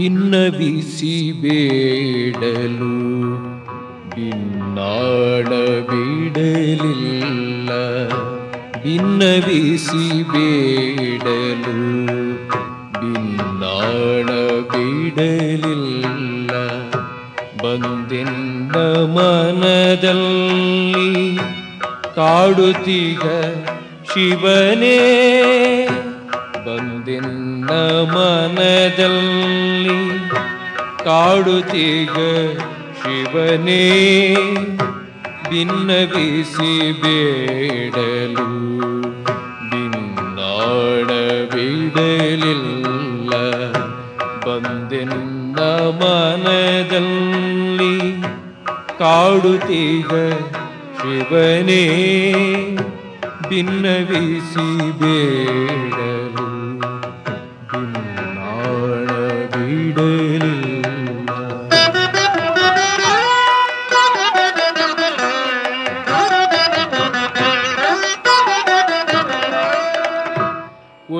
ಭಿನ್ನವಿಸಿ ಬೇಡಲು ಭಿನ್ನಾಡ ಬಿಡಲಿಲ್ಲ. ಭಿನ್ನವಿಸಿ ಬೇಡಲು ಭಿನ್ನಾಡ ಬಿಡಲಿಲ್ಲ. ಬಂದೆನ್ನ ಮನದಲ್ಲಿ ಕಾಡುತ್ತೀಗ ಶಿವನೇ. ಬಂದೆನ್ನ ಮನದಲ್ಲಿ ಕಾಡುತ್ತೀಗ ಶಿವನೇ ಭಿನ್ನವಿಸಿ ಬೇಡಲು ಭಿನ್ನಾಡ ಬಿಡಲಿಲ್ಲ. ಬಂದೆನ್ನ ಮನದಲ್ಲಿ ಕಾಡುತ್ತೀಗ ಶಿವನೇ ಭಿನ್ನವಿಸಿ ಬೇಡಲು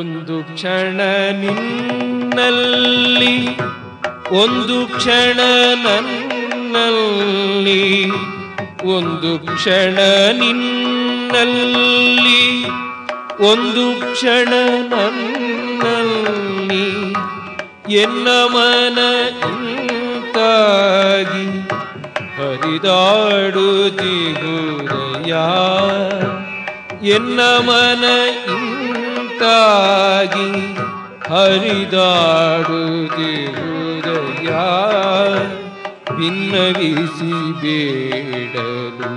ಒಂದು ಕ್ಷಣ ನಿನ್ನಲ್ಲಿ, ಒಂದು ಕ್ಷಣ ನನ್ನಲ್ಲಿ, ಒಂದು ಕ್ಷಣ ನಿನ್ನಲ್ಲಿ, ಒಂದು ಕ್ಷಣ ನನ್ನಲ್ಲಿ, ಎನ್ನ ಮನ ಇಂತಾಗಿ ಹರಿದಾಡುತ್ತಿಗುದಯ ಎನ್ನ ಮನ ಇಂತಾಗಿ ಹರಿದಾಡುತ್ತಿರುದಯ ಭಿನ್ನವಿಸಿ ಬೇಡಲು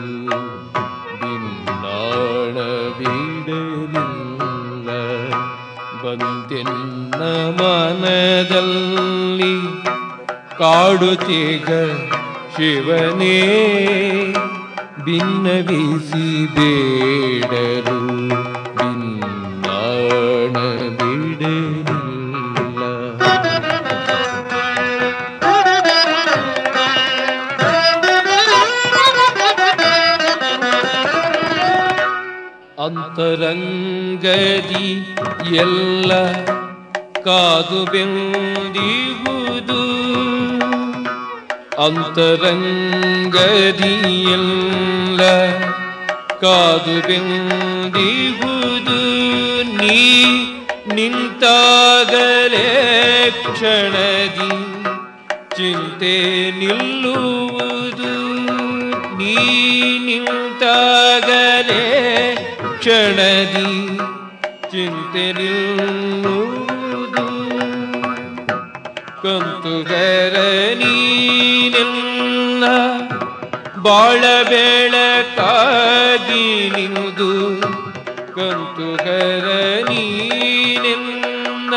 ಭಿನ್ನಾಳ ಬೇಡಲಿಲ್ಲ. ಬಂದೆನ್ನ ಮನದಲ್ಲಿ ಕಾಡುತ್ತೀಗ ಶಿವನೇ. ಭಿನ್ನವಿಸಿ ಬೇಡಲು ಅಂತರಂಗದಿ ಎಲ್ಲ ಕಾದು ಬೆಂದಿಗುವುದು ಅಂತರಂಗದಿ ಎಲ್ಲ ಕಾದು ಬೆಂದಿಗುವುದು ನೀ ನಿಂತಾಗಲೇ ಕ್ಷಣದಿ ಚಿಂತೆ ನಿಲ್ಲುವುದು. ನೀ ನಿಂತಾಗಲೇ ಕ್ಷಣದಿ ಚಿಂತೆ ನಿಲ್ಲುವುದು ಕಂತುಗರ ನೀನೆಲ್ಲ ಬಾಳ ಬೆಳಕಾಗಿ ನಿಂದು. ಕಂತುಗರ ನೀನೆಲ್ಲ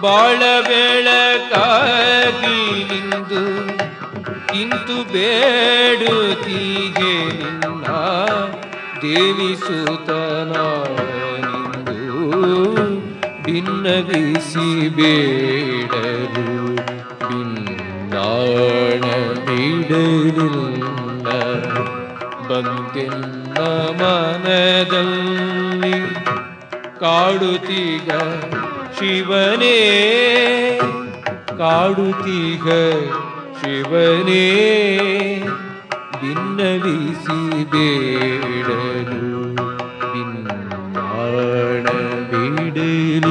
ಬಾಳ ಬೆಳಕಾಗಿ ನಿಂದು. ಇಂತು ಬೇಡುತ್ತೀಗೆ ನಿನ್ನ ದೇವಿ ಸುತನಿಂದು ಭಿನ್ನಗಿಸಿ ಬೇಡಲು ಭಿನ್ನಾಣ ಬಿಡಲಿಲ್ಲ ಬಂದೆನ್ನ ಮನದಲ್ಲಿ ಕಾಡುತ್ತೀಗ ಶಿವನೇ ಕಾಡುತ್ತೀಗ ಶಿವನೇ. ಭಿನ್ನವಿಸಿ ಬೇಡಲು ಭಿನ್ನಾಣ ಬಿಡಲು.